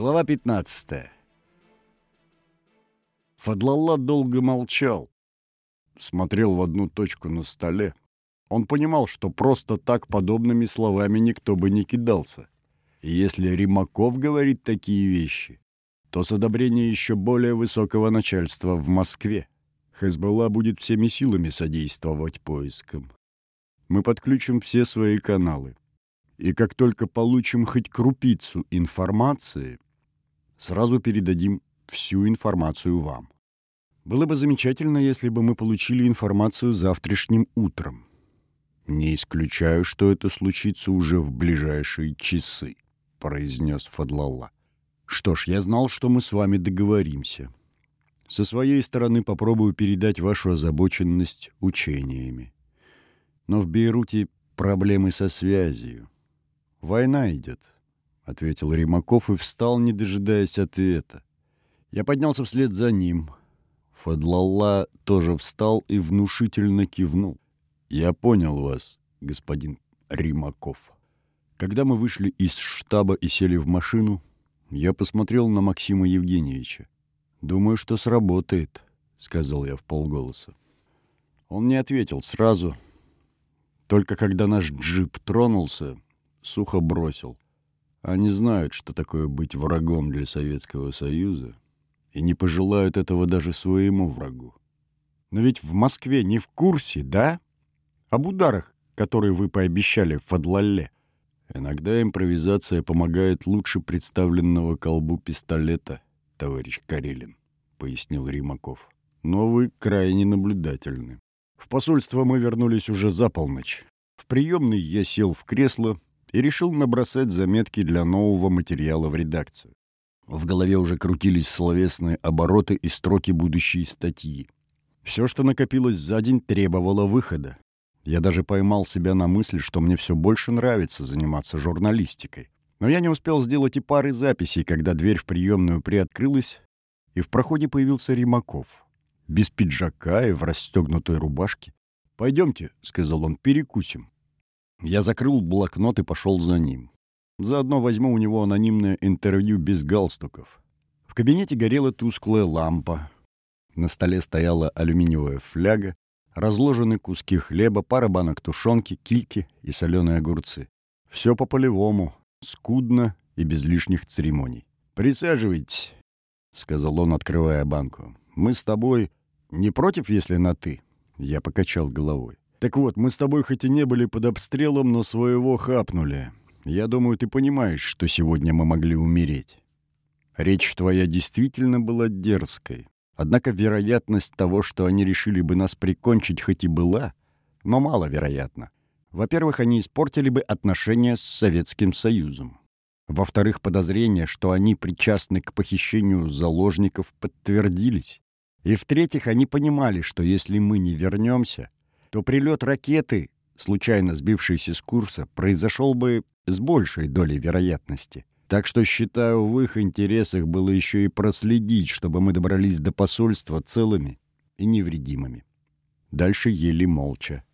Глава 15 Фадлалла долго молчал, смотрел в одну точку на столе. Он понимал, что просто так подобными словами никто бы не кидался. И если Римаков говорит такие вещи, то с одобрения еще более высокого начальства в Москве. Хезболла будет всеми силами содействовать поискам. Мы подключим все свои каналы и как только получим хоть крупицу информации, сразу передадим всю информацию вам. Было бы замечательно, если бы мы получили информацию завтрашним утром. Не исключаю, что это случится уже в ближайшие часы, произнес Фадлалла. Что ж, я знал, что мы с вами договоримся. Со своей стороны попробую передать вашу озабоченность учениями. Но в Бейруте проблемы со связью. «Война идет», — ответил Римаков и встал, не дожидаясь ответа. Я поднялся вслед за ним. Фадлалла тоже встал и внушительно кивнул. «Я понял вас, господин Римаков». Когда мы вышли из штаба и сели в машину, я посмотрел на Максима Евгеньевича. «Думаю, что сработает», — сказал я в полголоса. Он не ответил сразу. Только когда наш джип тронулся, сухо бросил. Они знают, что такое быть врагом для Советского Союза, и не пожелают этого даже своему врагу. Но ведь в Москве не в курсе, да? Об ударах, которые вы пообещали в Фадлалле. Иногда импровизация помогает лучше представленного колбу пистолета, товарищ Карелин, пояснил Римаков. Но вы крайне наблюдательны. В посольство мы вернулись уже за полночь. В приемной я сел в кресло и решил набросать заметки для нового материала в редакцию. В голове уже крутились словесные обороты и строки будущей статьи. Все, что накопилось за день, требовало выхода. Я даже поймал себя на мысли, что мне все больше нравится заниматься журналистикой. Но я не успел сделать и пары записей, когда дверь в приемную приоткрылась, и в проходе появился Римаков. Без пиджака и в расстегнутой рубашке. «Пойдемте», — сказал он, — «перекусим». Я закрыл блокнот и пошел за ним. Заодно возьму у него анонимное интервью без галстуков. В кабинете горела тусклая лампа. На столе стояла алюминиевая фляга, разложены куски хлеба, пара банок тушенки, кильки и соленые огурцы. Все по-полевому, скудно и без лишних церемоний. «Присаживайтесь», — сказал он, открывая банку. «Мы с тобой не против, если на «ты»?» Я покачал головой. Так вот, мы с тобой хоть и не были под обстрелом, но своего хапнули. Я думаю, ты понимаешь, что сегодня мы могли умереть. Речь твоя действительно была дерзкой. Однако вероятность того, что они решили бы нас прикончить, хоть и была, но маловероятна. Во-первых, они испортили бы отношения с Советским Союзом. Во-вторых, подозрения, что они причастны к похищению заложников, подтвердились. И в-третьих, они понимали, что если мы не вернемся, то прилет ракеты, случайно сбившейся с курса, произошел бы с большей долей вероятности. Так что, считаю, в их интересах было еще и проследить, чтобы мы добрались до посольства целыми и невредимыми. Дальше ели молча.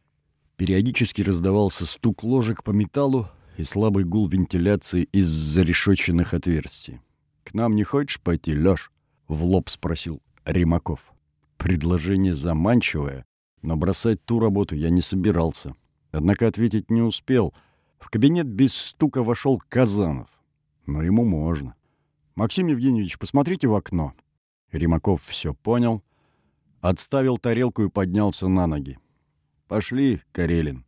Периодически раздавался стук ложек по металлу и слабый гул вентиляции из зарешоченных отверстий. «К нам не хочешь пойти, Лёш?» — в лоб спросил Римаков. Предложение заманчивое, но бросать ту работу я не собирался. Однако ответить не успел. В кабинет без стука вошел Казанов. Но ему можно. «Максим Евгеньевич, посмотрите в окно». Римаков все понял, отставил тарелку и поднялся на ноги. «Пошли, Карелин».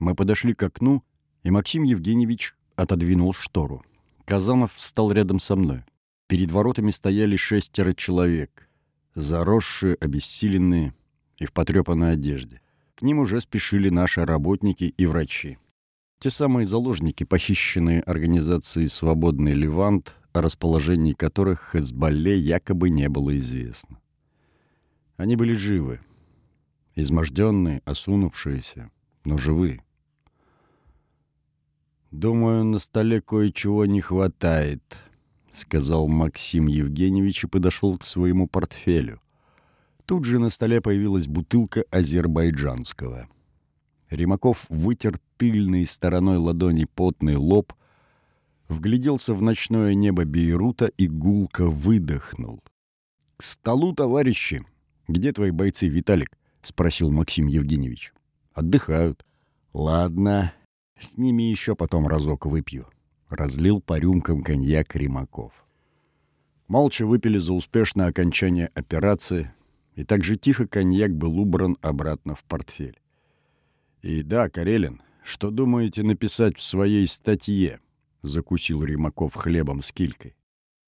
Мы подошли к окну, и Максим Евгеньевич отодвинул штору. Казанов встал рядом со мной. Перед воротами стояли шестеро человек, заросшие, обессиленные, и в потрепанной одежде. К ним уже спешили наши работники и врачи. Те самые заложники, похищенные организацией «Свободный Левант», о расположении которых Хезболле якобы не было известно. Они были живы, изможденные, осунувшиеся, но живы. «Думаю, на столе кое-чего не хватает», — сказал Максим Евгеньевич и подошел к своему портфелю. Тут же на столе появилась бутылка вгляделся в ночное небо Бейрута и гулко выдохнул. «К столу, товарищи! Где твои бойцы, Виталик?» — спросил Максим Евгеньевич. «Отдыхают». «Ладно, с ними еще потом разок выпью», — разлил по рюмкам коньяк Римаков. Молча выпили за успешное окончание операции, и так же тихо коньяк был убран обратно в портфель. «И да, Карелин, что думаете написать в своей статье?» — закусил Римаков хлебом с килькой.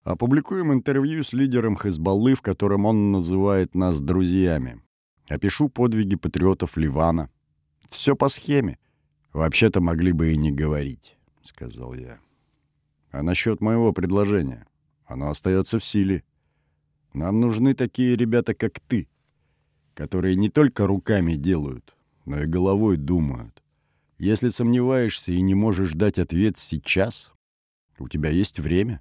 «Опубликуем интервью с лидером Хезбаллы, в котором он называет нас друзьями. Опишу подвиги патриотов Ливана. Все по схеме. Вообще-то могли бы и не говорить», — сказал я. «А насчет моего предложения?» Оно остается в силе. Нам нужны такие ребята, как ты, которые не только руками делают, но и головой думают. Если сомневаешься и не можешь дать ответ сейчас, у тебя есть время.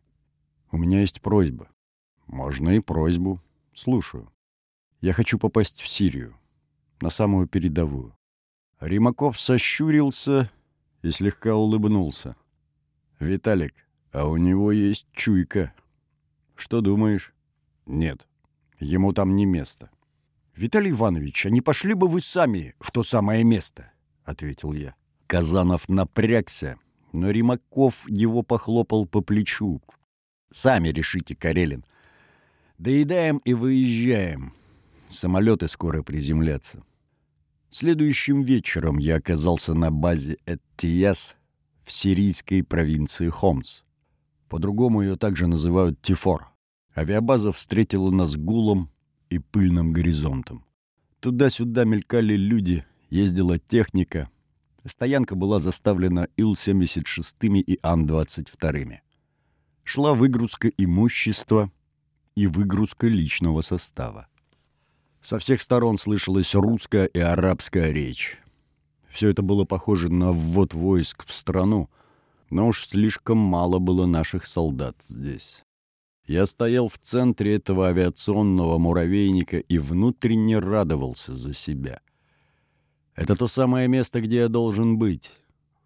У меня есть просьба. Можно и просьбу. Слушаю. Я хочу попасть в Сирию, на самую передовую. Римаков сощурился и слегка улыбнулся. «Виталик, а у него есть чуйка». Что думаешь? Нет, ему там не место. Виталий Иванович, а не пошли бы вы сами в то самое место? Ответил я. Казанов напрягся, но Римаков его похлопал по плечу. Сами решите, Карелин. Доедаем и выезжаем. Самолеты скоро приземлятся. Следующим вечером я оказался на базе Эттияс в сирийской провинции Хомс. По-другому ее также называют Тифор. Авиабаза встретила нас гулом и пыльным горизонтом. Туда-сюда мелькали люди, ездила техника. Стоянка была заставлена Ил-76 и Ан-22. Шла выгрузка имущества и выгрузка личного состава. Со всех сторон слышалась русская и арабская речь. Все это было похоже на ввод войск в страну — но уж слишком мало было наших солдат здесь. Я стоял в центре этого авиационного муравейника и внутренне радовался за себя. Это то самое место, где я должен быть.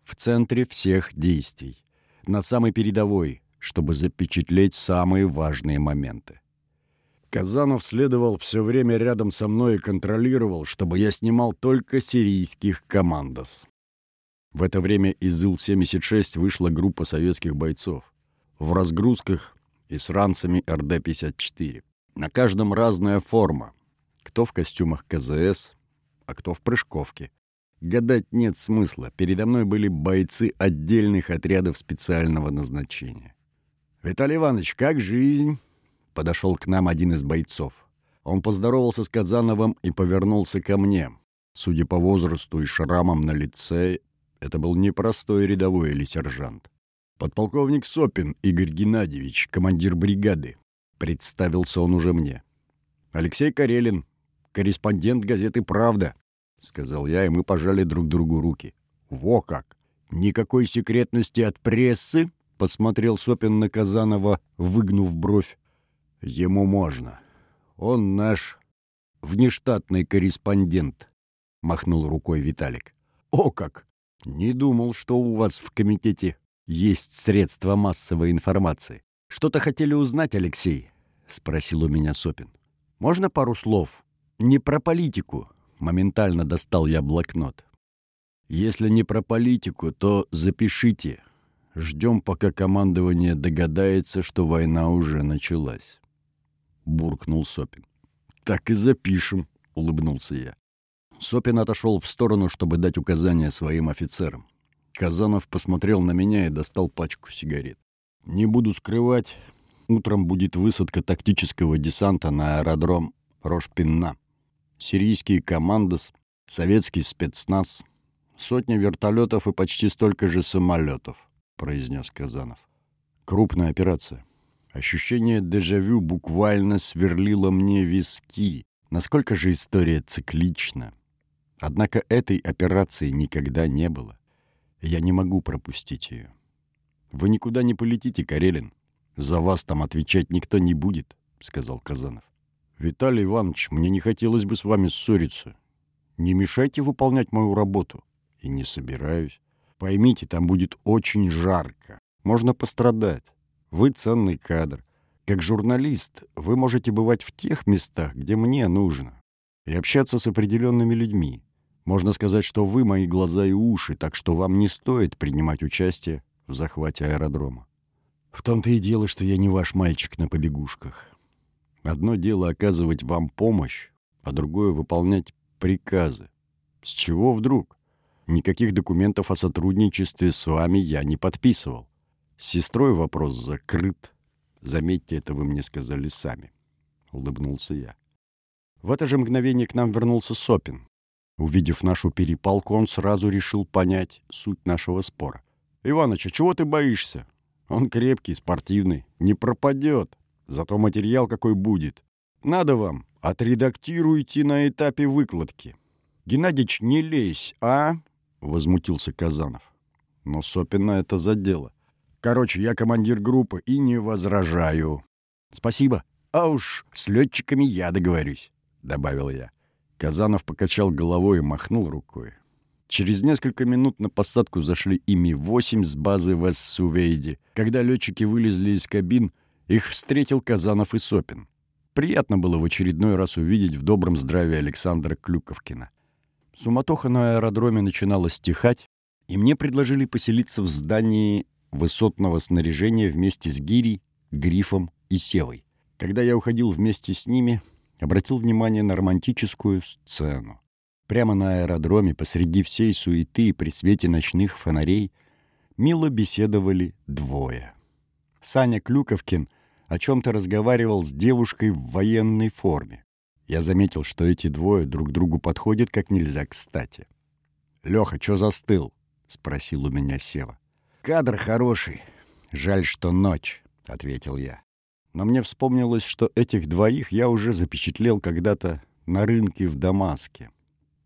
В центре всех действий. На самой передовой, чтобы запечатлеть самые важные моменты. Казанов следовал все время рядом со мной и контролировал, чтобы я снимал только сирийских командос. В это время из Ил-76 вышла группа советских бойцов. В разгрузках и с ранцами РД-54. На каждом разная форма. Кто в костюмах КЗС, а кто в прыжковке. Гадать нет смысла. Передо мной были бойцы отдельных отрядов специального назначения. «Виталий Иванович, как жизнь?» Подошел к нам один из бойцов. Он поздоровался с Казановым и повернулся ко мне. Судя по возрасту и шрамам на лице, это был не простой рядовой или сержант. Подполковник Сопин Игорь Геннадьевич, командир бригады. Представился он уже мне. Алексей Карелин, корреспондент газеты «Правда», — сказал я, и мы пожали друг другу руки. «Во как! Никакой секретности от прессы?» — посмотрел Сопин на Казанова, выгнув бровь. «Ему можно. Он наш внештатный корреспондент», — махнул рукой Виталик. «О как! Не думал, что у вас в комитете есть средства массовой информации. Что-то хотели узнать, Алексей? Спросил у меня Сопин. Можно пару слов? Не про политику. Моментально достал я блокнот. Если не про политику, то запишите. Ждем, пока командование догадается, что война уже началась. Буркнул Сопин. Так и запишем, улыбнулся я. Сопин отошел в сторону, чтобы дать указания своим офицерам. Казанов посмотрел на меня и достал пачку сигарет. «Не буду скрывать, утром будет высадка тактического десанта на аэродром Рошпинна. Сирийские командос, советский спецназ, сотня вертолетов и почти столько же самолетов», — произнес Казанов. «Крупная операция. Ощущение дежавю буквально сверлило мне виски. Насколько же история циклична, Однако этой операции никогда не было. Я не могу пропустить ее. «Вы никуда не полетите, Карелин. За вас там отвечать никто не будет», — сказал Казанов. «Виталий Иванович, мне не хотелось бы с вами ссориться. Не мешайте выполнять мою работу. И не собираюсь. Поймите, там будет очень жарко. можно пострадать. Вы ценный кадр. Как журналист вы можете бывать в тех местах, где мне нужно, и общаться с определенными людьми. Можно сказать, что вы мои глаза и уши, так что вам не стоит принимать участие в захвате аэродрома. В том-то и дело, что я не ваш мальчик на побегушках. Одно дело оказывать вам помощь, а другое — выполнять приказы. С чего вдруг? Никаких документов о сотрудничестве с вами я не подписывал. С сестрой вопрос закрыт. Заметьте, это вы мне сказали сами. Улыбнулся я. В это же мгновение к нам вернулся Сопин. Увидев нашу перепалку, он сразу решил понять суть нашего спора. «Иваныч, а чего ты боишься? Он крепкий, спортивный, не пропадет. Зато материал какой будет. Надо вам, отредактируйте на этапе выкладки. Геннадьевич, не лезь, а?» — возмутился Казанов. Но Сопина это задело. «Короче, я командир группы и не возражаю». «Спасибо. А уж с летчиками я договорюсь», — добавил я. Казанов покачал головой и махнул рукой. Через несколько минут на посадку зашли ими восемь с базы в Эссувейде. Когда летчики вылезли из кабин, их встретил Казанов и Сопин. Приятно было в очередной раз увидеть в добром здравии Александра Клюковкина. Суматоха на аэродроме начинала стихать, и мне предложили поселиться в здании высотного снаряжения вместе с Гирей, Грифом и Севой. Когда я уходил вместе с ними, обратил внимание на романтическую сцену. Прямо на аэродроме, посреди всей суеты и при свете ночных фонарей, мило беседовали двое. Саня Клюковкин о чем-то разговаривал с девушкой в военной форме. Я заметил, что эти двое друг другу подходят как нельзя кстати. «Леха, чё застыл?» — спросил у меня Сева. «Кадр хороший. Жаль, что ночь», — ответил я. Но мне вспомнилось, что этих двоих я уже запечатлел когда-то на рынке в Дамаске.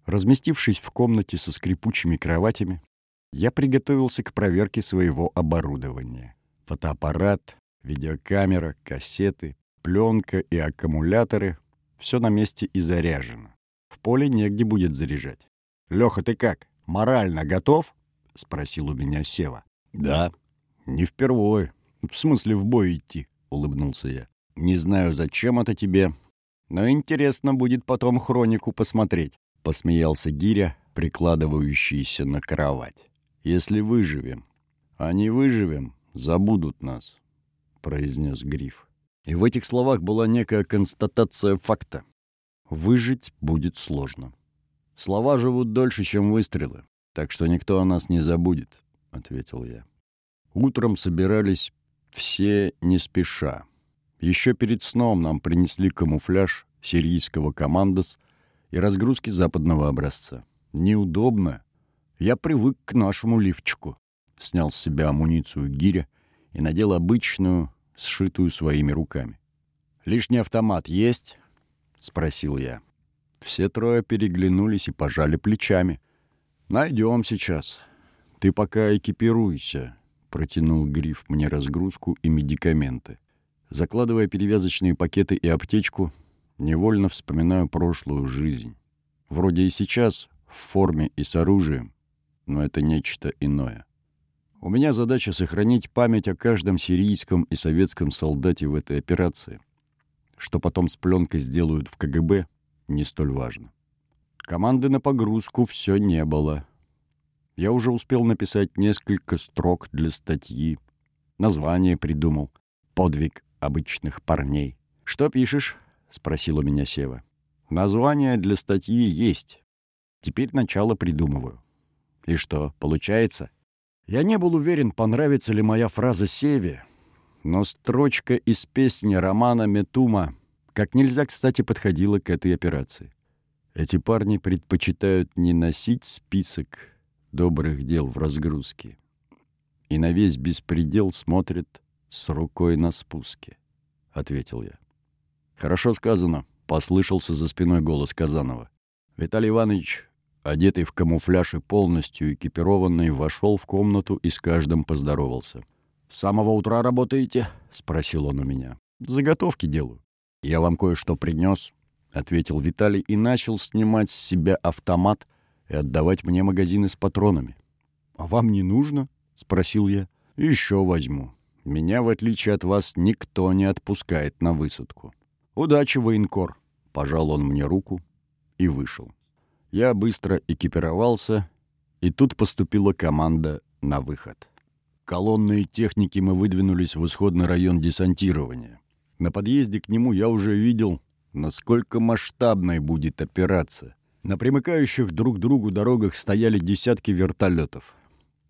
Разместившись в комнате со скрипучими кроватями, я приготовился к проверке своего оборудования. Фотоаппарат, видеокамера, кассеты, пленка и аккумуляторы — все на месте и заряжено. В поле негде будет заряжать. «Лёха, ты как, морально готов?» — спросил у меня Сева. «Да, не впервой. В смысле, в бой идти», — улыбнулся я. «Не знаю, зачем это тебе, но интересно будет потом хронику посмотреть», — посмеялся Гиря, прикладывающийся на кровать. «Если выживем. А не выживем, забудут нас», — произнес Гриф. И в этих словах была некая констатация факта. Выжить будет сложно. Слова живут дольше, чем выстрелы, так что никто о нас не забудет, — ответил я. Утром собирались все не спеша. Еще перед сном нам принесли камуфляж сирийского командос и разгрузки западного образца. Неудобно. Я привык к нашему лифчику. Снял с себя амуницию гиря и надел обычную, сшитую своими руками. «Лишний автомат есть?» — спросил я. Все трое переглянулись и пожали плечами. «Найдем сейчас. Ты пока экипируйся», — протянул Гриф мне разгрузку и медикаменты. Закладывая перевязочные пакеты и аптечку, невольно вспоминаю прошлую жизнь. Вроде и сейчас в форме и с оружием, но это нечто иное. У меня задача сохранить память о каждом сирийском и советском солдате в этой операции. Что потом с пленкой сделают в КГБ, не столь важно. Команды на погрузку все не было. Я уже успел написать несколько строк для статьи. Название придумал. «Подвиг обычных парней». «Что пишешь?» — спросил у меня Сева. «Название для статьи есть. Теперь начало придумываю». «И что, получается?» Я не был уверен, понравится ли моя фраза Севе, но строчка из песни романа Метума как нельзя, кстати, подходила к этой операции. Эти парни предпочитают не носить список добрых дел в разгрузке и на весь беспредел смотрят с рукой на спуске, — ответил я. «Хорошо сказано», — послышался за спиной голос Казанова. Виталий Иванович, одетый в камуфляж и полностью экипированный, вошел в комнату и с каждым поздоровался. «С самого утра работаете?» — спросил он у меня. «Заготовки делаю». «Я вам кое-что принес», — ответил Виталий и начал снимать с себя автомат и отдавать мне магазины с патронами. «А вам не нужно?» — спросил я. Еще возьму. Меня, в отличие от вас, никто не отпускает на высадку. Удачи, военкор. Пожал он мне руку и вышел. Я быстро экипировался, и тут поступила команда на выход. Колонной техники мы выдвинулись в исходный район десантирования. На подъезде к нему я уже видел, насколько масштабной будет операция. На примыкающих друг к другу дорогах стояли десятки вертолетов.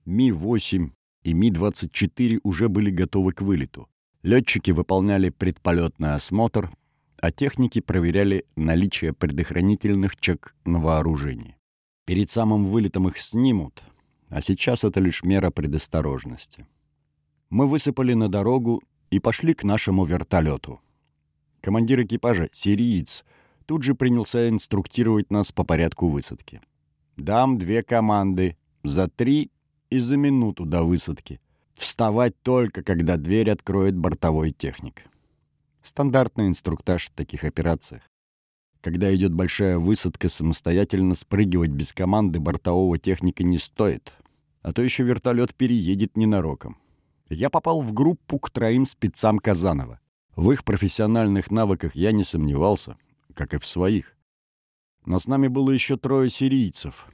Ми-8 и Ми-24 уже были готовы к вылету. Летчики выполняли предполетный осмотр, а техники проверяли наличие предохранительных чек на вооружении. Перед самым вылетом их снимут, а сейчас это лишь мера предосторожности. Мы высыпали на дорогу и пошли к нашему вертолету. Командир экипажа, сириец, тут же принялся инструктировать нас по порядку высадки. «Дам две команды. За три и за минуту до высадки. Вставать только, когда дверь откроет бортовой техник». Стандартный инструктаж в таких операциях. Когда идет большая высадка, самостоятельно спрыгивать без команды бортового техника не стоит. А то еще вертолет переедет ненароком. Я попал в группу к троим спецам Казанова. В их профессиональных навыках я не сомневался, как и в своих. Но с нами было еще трое сирийцев.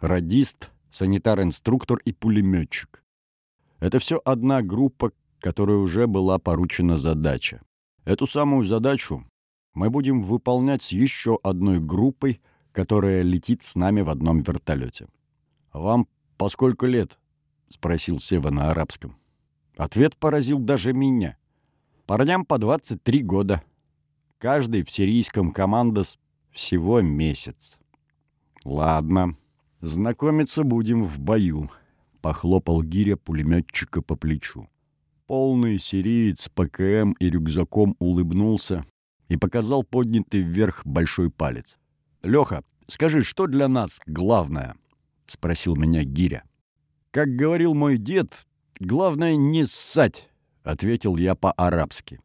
Радист, санитар-инструктор и пулеметчик. Это все одна группа, которой уже была поручена задача. Эту самую задачу мы будем выполнять с еще одной группой, которая летит с нами в одном вертолете. «Вам по сколько лет?» — спросил Сева на арабском. Ответ поразил даже меня. Парням по 23 года. Каждый в сирийском командос всего месяц. «Ладно, знакомиться будем в бою», — похлопал гиря пулеметчика по плечу. Полный сириец ПКМ и рюкзаком улыбнулся и показал поднятый вверх большой палец. «Леха, скажи, что для нас главное?» — спросил меня Гиря. «Как говорил мой дед, главное не ссать», — ответил я по-арабски.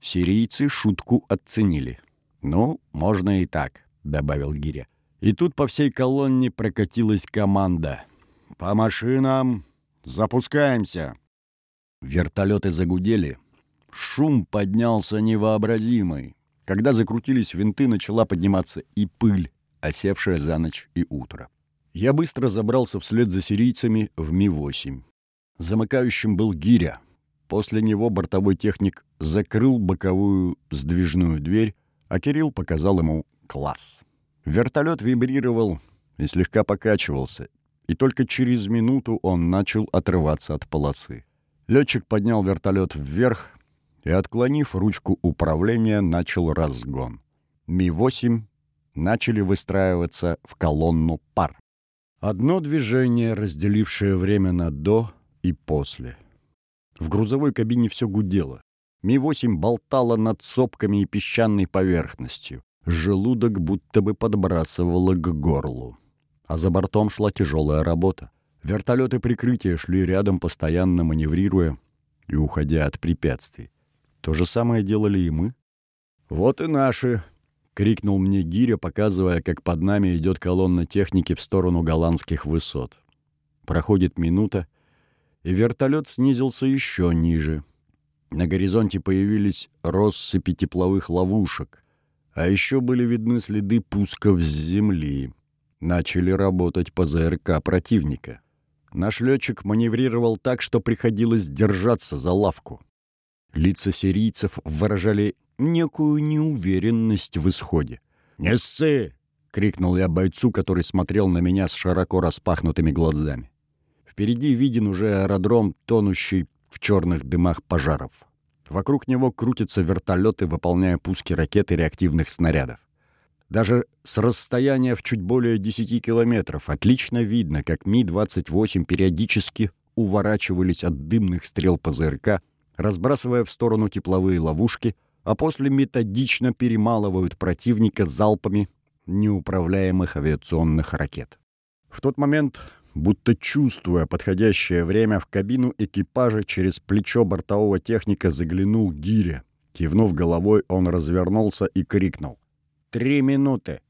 Сирийцы шутку оценили. «Ну, можно и так», — добавил Гиря. И тут по всей колонне прокатилась команда. «По машинам! Запускаемся!» Вертолеты загудели, Шум поднялся невообразимый. Когда закрутились винты, начала подниматься и пыль, осевшая за ночь и утро. Я быстро забрался вслед за сирийцами в Ми-8. Замыкающим был Гиря. После него бортовой техник закрыл боковую сдвижную дверь, а Кирилл показал ему класс. Вертолет вибрировал и слегка покачивался, и только через минуту он начал отрываться от полосы. Летчик поднял вертолет вверх, и, отклонив ручку управления, начал разгон. Ми-8 начали выстраиваться в колонну пар. Одно движение, разделившее время на «до» и «после». В грузовой кабине все гудело. Ми-8 болтала над сопками и песчаной поверхностью. Желудок будто бы подбрасывало к горлу. А за бортом шла тяжелая работа. Вертолеты прикрытия шли рядом, постоянно маневрируя и уходя от препятствий. То же самое делали и мы. «Вот и наши!» — крикнул мне Гиря, показывая, как под нами идет колонна техники в сторону голландских высот. Проходит минута, и вертолет снизился еще ниже. На горизонте появились россыпи тепловых ловушек, а еще были видны следы пусков с земли. Начали работать по ЗРК противника. Наш летчик маневрировал так, что приходилось держаться за лавку. Лица сирийцев выражали некую неуверенность в исходе. «Не ссы!» — крикнул я бойцу, который смотрел на меня с широко распахнутыми глазами. Впереди виден уже аэродром, тонущий в черных дымах пожаров. Вокруг него крутятся вертолеты, выполняя пуски ракет и реактивных снарядов. Даже с расстояния в чуть более 10 километров отлично видно, как Ми-28 периодически уворачивались от дымных стрел ПЗРК, разбрасывая в сторону тепловые ловушки, а после методично перемалывают противника залпами неуправляемых авиационных ракет. В тот момент, будто чувствуя подходящее время, в кабину экипажа через плечо бортового техника заглянул Гиря. Кивнув головой, он развернулся и крикнул. «Три минуты!